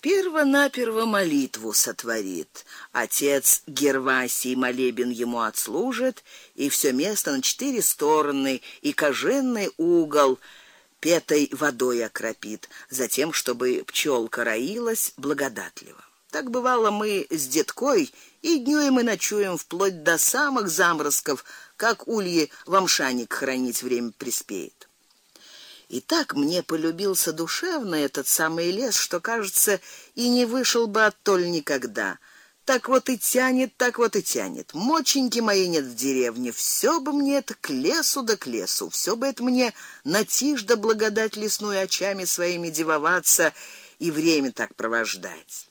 Перво-наперво молитву сотворит. Отец Гервасий молебен ему отслужит, и все место на четыре стороны и коженный угол петой водой окропит, затем чтобы пчелка роилась благодатливо. Так бывало мы с деткой и днём и ночуем вплоть до самых заморозков, как ульи в амшаник хранить время приспеет. И так мне полюбился душевно этот самый лес, что, кажется, и не вышел бы оттоль никогда. Так вот и тянет, так вот и тянет. Моченьки моей нет в деревне, все бы мне это к лесу да к лесу, все бы это мне на тишь да благодать лесную очами своими дивоваться и время так провождать.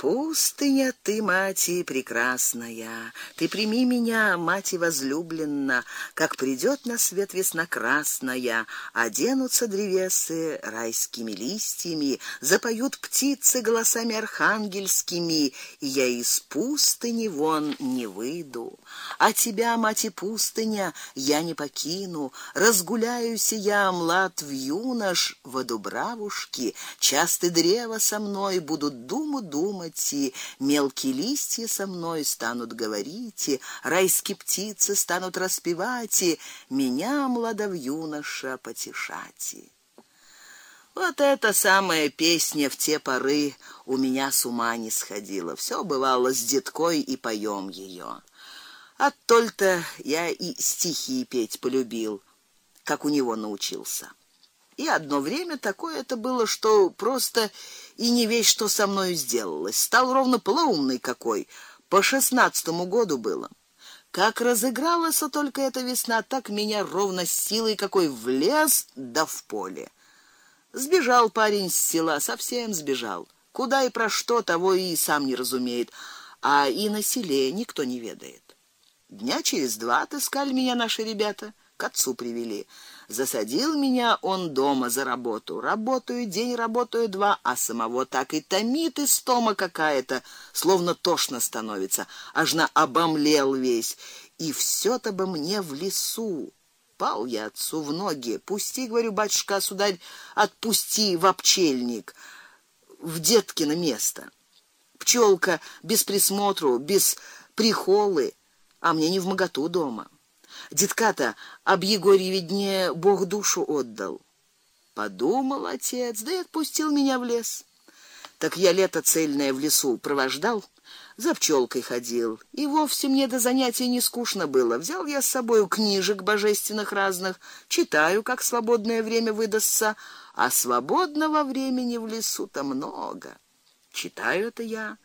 Пустыня ты, мати прекрасная, ты прими меня, мати возлюбленна, как придет на свет весна красная, оденутся древесы райскими листьями, запоют птицы голосами архангельскими, и я из пустыни вон не выйду. А тебя, мати пустыня, я не покину, разгуляюсь я млад в юнош в дубравушке, часто древа со мной будут думу думать думайте, мелкие листья со мной станут говорить, райские птицы станут распевать, меня молодов юноша потешать. Вот эта самая песня в те поры у меня с ума не сходила. Все бывало с деткой и поем ее. Оттолько я и стихи петь полюбил, как у него научился. И одно время такое это было, что просто и не весь что со мной сделалось. Стал ровно полоумный какой. По шестнадцатому году было. Как разыгралась только эта весна, так меня ровно силой какой в лес да в поле. Сбежал парень с села, совсем сбежал. Куда и про что того и сам не разумеет, а и на селе никто не ведает. Дня через два отыскали меня наши ребята, к отцу привели. Засадил меня он дома за работу. Работаю день, работаю два, а самого так и томит истома какая-то, словно тошно становится, аж на обомлел весь. И все то бы мне в лесу. Пал я отцу в ноги. Пусти, говорю, батюшка, сударь, отпусти в обчельник, в деткино место. Пчелка без присмотру, без прихолы, а мне не в моготу дома. Детка-то об Егоре виднее Бог душу отдал. Подумал отец, да и отпустил меня в лес. Так я лето цельное в лесу провождал, за пчелкой ходил, и вовсе мне до занятий не скучно было. Взял я с собой книжек божественных разных, читаю, как свободное время выдастся, а свободного времени в лесу-то много. Читаю это я,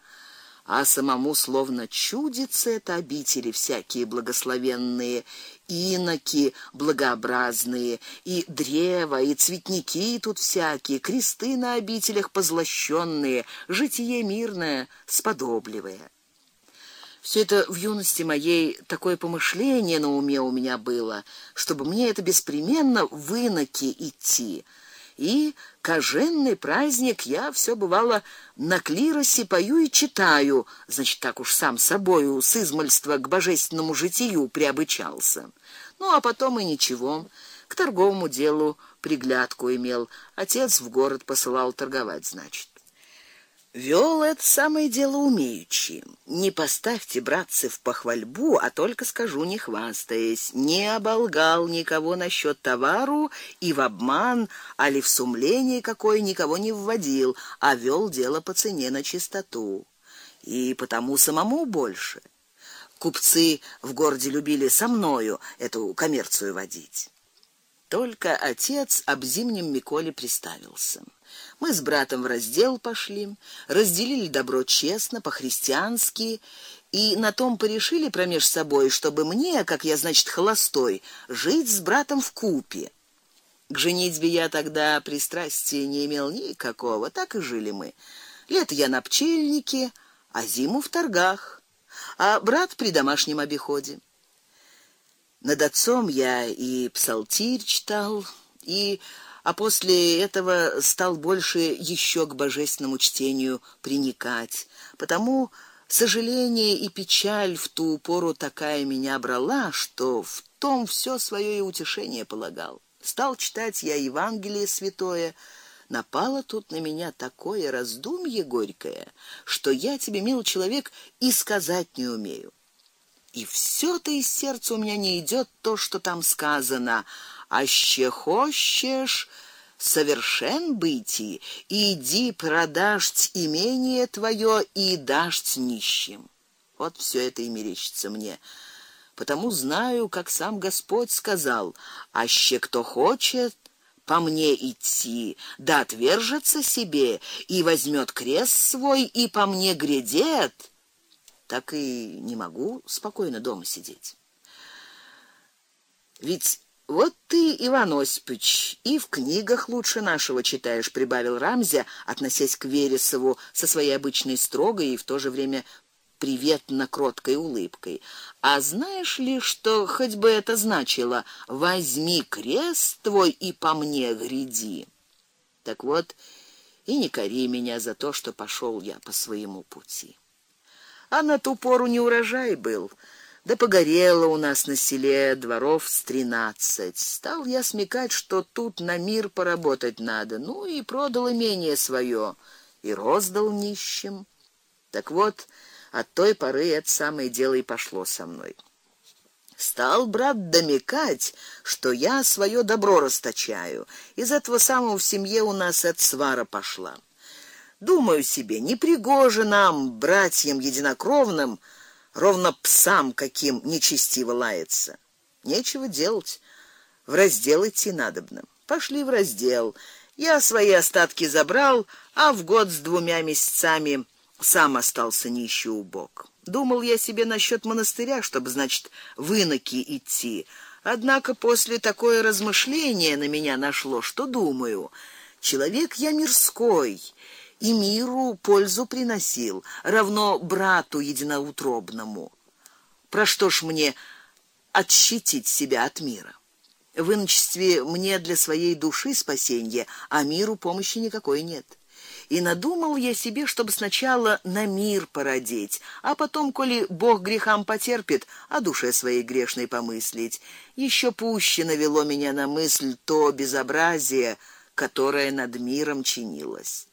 а самому словно чудится это обители всякие благословенные, иноки благообразные, и древа, и цветники тут всякие, кресты на обителях позлощенные, житие мирное, сподобливое. Все это в юности моей такое помышление на уме у меня было, чтобы мне это беспременно в иноки идти и коженный праздник я все бывало на клиросе пою и читаю, значит, так уж сам собою с измольства к божественному житию приобычался. Ну а потом и ничего, к торговому делу приглядку имел. Отец в город посылал торговать, значит. Вёл это самое дело умеючи. Не поставьте, братцы, в похвальбу, а только скажу, не хвастаясь, не оболгал никого насчет товару и в обман, али в сумление какое никого не вводил, а вёл дело по цене на чистоту. И потому самому больше. Купцы в городе любили со мною эту коммерцию водить. Только отец об зимнем Миколе приставился. Мы с братом в раздел пошли, разделили добро честно, по-христиански, и на том порешили промеж собой, чтобы мне, как я, значит, холостой, жить с братом в купе. К женитьбе я тогда пристрастия не имел никакого, так и жили мы. Лето я на пчельнике, а зиму в торгах, а брат при домашнем обиходе. Над отцом я и псалтирь читал, и а после этого стал больше еще к божественному чтению приникать. Потому сожаление и печаль в ту пору такая меня брала, что в том все свое и утешение полагал. Стал читать я Евангелие святое, Напало тут на меня такое раздумье горькое, что я тебе, мил человек, и сказать не умею. И все то из сердца у меня не идет то, что там сказано: "Аще хочешь совершен быти, иди продашь имение твое и дашь нищим". Вот все это и мерещится мне. Потому знаю, как сам Господь сказал: "Аще кто хочет по мне идти, да отвержется себе и возьмет крест свой и по мне грядет, так и не могу спокойно дома сидеть. Ведь вот ты, Иван Осипович, и в книгах лучше нашего читаешь, прибавил Рамзя, относясь к Вересову со своей обычной строгой и в то же время приветно кроткой улыбкой. А знаешь ли, что хоть бы это значило: возьми крест твой и по мне гряди. Так вот, и не кори меня за то, что пошел я по своему пути. А на ту пору не урожай был. Да погорело у нас на селе дворов с тринадцать. Стал я смекать, что тут на мир поработать надо. Ну и продал имение свое и роздал нищим. Так вот, от той поры это самое дело и пошло со мной. Стал брат домекать, что я свое добро расточаю. Из этого самого в семье у нас от свара пошла. Думаю себе, не пригоже нам, братьям единокровным, ровно псам каким нечестиво лаяться. Нечего делать, в раздел идти надобно. Пошли в раздел. Я свои остатки забрал, а в год с двумя месяцами сам остался нищий убог. Думал я себе насчет монастыря, чтобы, значит, в иноки идти. Однако после такое размышление на меня нашло, что думаю, человек я мирской, и миру пользу приносил, равно брату единоутробному. Про что ж мне отщитить себя от мира? В иночестве мне для своей души спасение, а миру помощи никакой нет и надумал я себе, чтобы сначала на мир породить, а потом, коли Бог грехам потерпит, о душе своей грешной помыслить. Еще пуще навело меня на мысль то безобразие, которое над миром чинилось.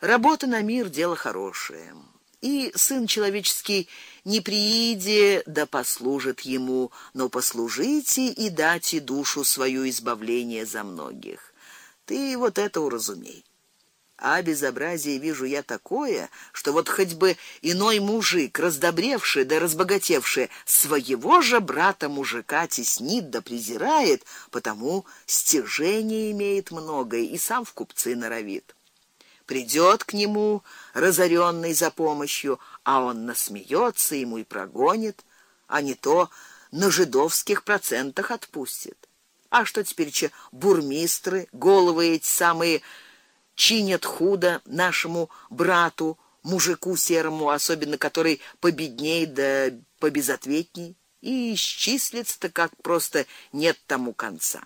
Работа на мир дело хорошее. И сын человеческий не прииде, да послужит ему, но послужите и дайте душу свою избавление за многих. Ты вот это уразумей. А безобразие вижу я такое, что вот хоть бы иной мужик, раздобревший да разбогатевший, своего же брата мужика теснит да презирает, потому стяжение имеет многое и сам в купцы норовит. Придет к нему разоренный за помощью, а он насмеется ему и прогонит, а не то на жидовских процентах отпустит. А что теперь че бурмистры, головы эти самые чинят худо нашему брату, мужику серому, особенно который победней да побезответней, и исчислится-то как просто нет тому конца.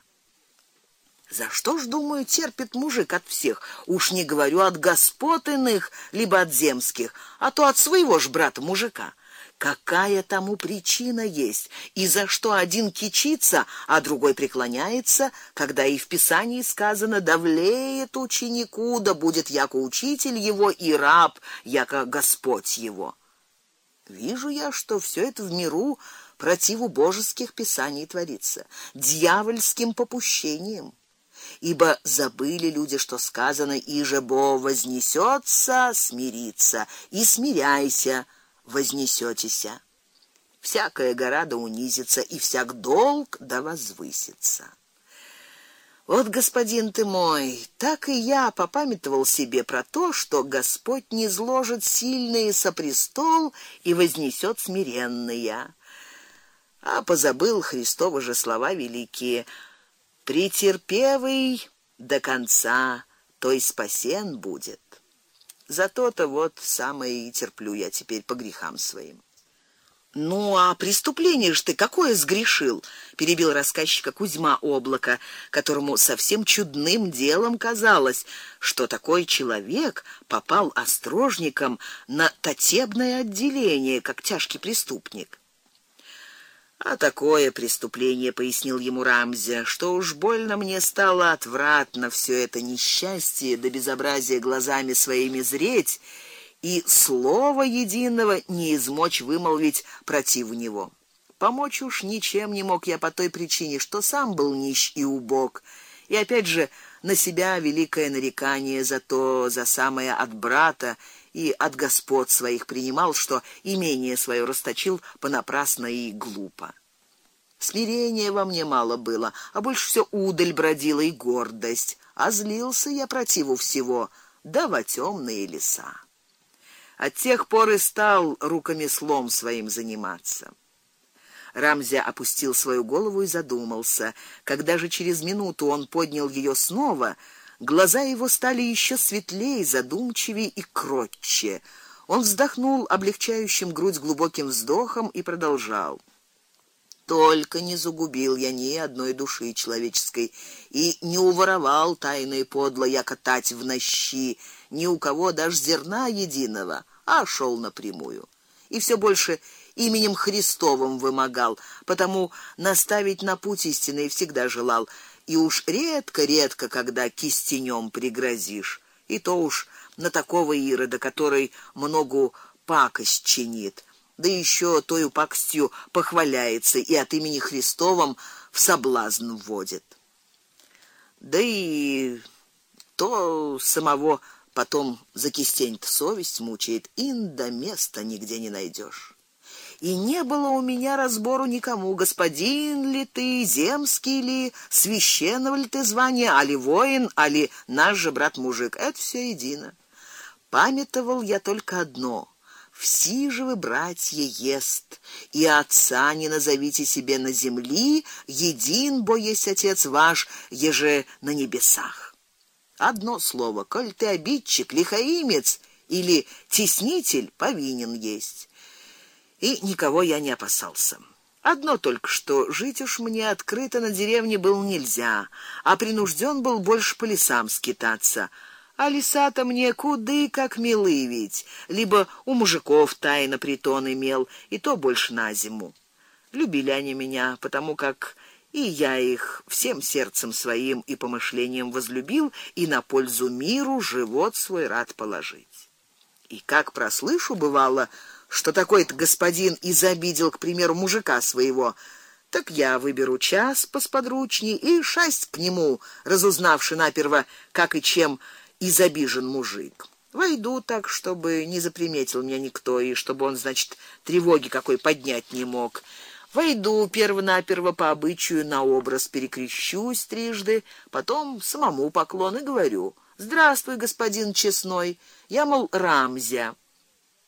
За что ж, думаю, терпит мужик от всех? Уж не говорю от господ иных, либо от земских, а то от своего ж брата-мужика какая тому причина есть, и за что один кичится, а другой преклоняется, когда и в Писании сказано: "Давлеет ученику, да будет яко учитель его и раб, яко Господь его". Вижу я, что все это в миру противу божеских писаний творится, дьявольским попущением. Ибо забыли люди, что сказано: "И же Бог вознесется, смирится, и смиряйся" вознесетеся. Всякая гора да унизится, и всяк долг да возвысится. Вот, господин ты мой, так и я попамятовал себе про то, что Господь не зложит сильные со престол и вознесет смиренные. А позабыл Христово же слова великие: претерпевый до конца, то и спасен будет. За то-то вот самое и терплю я теперь по грехам своим. Ну а преступление ж ты какое сгрешил? перебил рассказчика Кузьма Облако, которому совсем чудным делом казалось, что такой человек попал острожником на татебное отделение, как тяжкий преступник. А такое преступление, пояснил ему Рамзя, что уж больно мне стало отвратно все это несчастье до да безобразия глазами своими зреть и слова единого не измочь вымолвить против него. Помочь уж ничем не мог я по той причине, что сам был нищ и убог. И опять же на себя великое нарекание за то, за самое от брата и от господ своих принимал, что имение свое расточил понапрасно и глупо. Смирения во мне мало было, а больше все удаль бродила и гордость, а злился я противу всего, да во темные леса. От тех пор и стал руками слом своим заниматься. Рамзя опустил свою голову и задумался. Когда же через минуту он поднял ее снова, Глаза его стали еще светлее, задумчивее и кротче. Он вздохнул облегчающим грудь глубоким вздохом и продолжал: только не загубил я ни одной души человеческой и не уворовал тайные подло я катать в нощи ни у кого даже зерна единого, а шел напрямую. И все больше именем Христовым вымогал, потому наставить на путь истинный всегда желал и уж редко-редко, когда кистенем пригрозишь, и то уж на такого ирода, который многу пакость чинит, да еще той пакостью похваляется и от имени Христовом в соблазн вводит. Да и то самого потом за кистень совесть мучает, и до места нигде не найдешь и не было у меня разбору никому, господин ли ты, земский ли, священного ли ты звания, али воин, али наш же брат-мужик. Это все едино. Памятовал я только одно: все же вы братья ест, и отца не назовите себе на земли, един бо есть отец ваш, еже на небесах. Одно слово: коль ты обидчик, лихаимец или теснитель, повинен есть и никого я не опасался. Одно только что жить уж мне открыто на деревне был нельзя, а принужден был больше по лесам скитаться. А леса-то мне куды как милы ведь, либо у мужиков тайно притон имел, и то больше на зиму. Любили они меня, потому как и я их всем сердцем своим и помышлением возлюбил и на пользу миру живот свой рад положить. И как прослышу бывало, что такой-то господин изобидел, к примеру, мужика своего, так я выберу час посподручней и шасть к нему, разузнавши наперво, как и чем изобижен мужик. Войду так, чтобы не заприметил меня никто и чтобы он, значит, тревоги какой поднять не мог. Войду перво-наперво по обычаю на образ перекрещусь трижды, потом самому поклон и говорю: "Здравствуй, господин честной. Я мол Рамзя.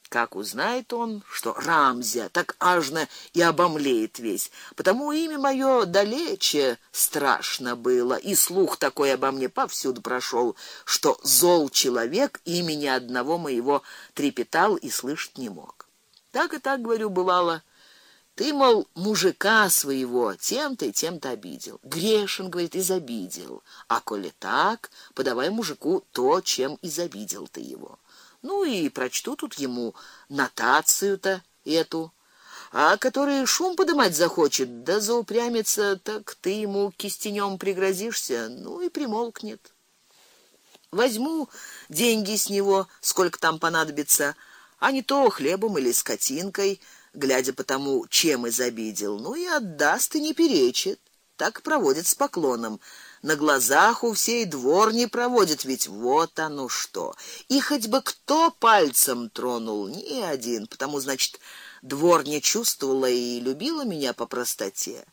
Как узнает он, что Рамзя, так ажно и обомлеет весь. Потому имя мое далече страшно было, и слух такой обо мне повсюду прошел, что зол человек имени одного моего трепетал и слышать не мог. Так и так говорю бывало. Ты мол мужика своего тем-то и тем-то обидел. Грешен, говорит, изобидел. А коли так, подавай мужику то, чем изобидел ты его. Ну и прочту тут ему нотацию-то эту. А который шум подымать захочет, да заупрямится, так ты ему кистенем пригрозишься, ну и примолкнет. Возьму деньги с него, сколько там понадобится, а не то хлебом или скотинкой, глядя по тому, чем изобидел. Ну и отдаст и не перечит. Так проводит с поклоном на глазах у всей дворни проводит, ведь вот оно что. И хоть бы кто пальцем тронул, ни один, потому значит, дворня чувствовала и любила меня по простоте.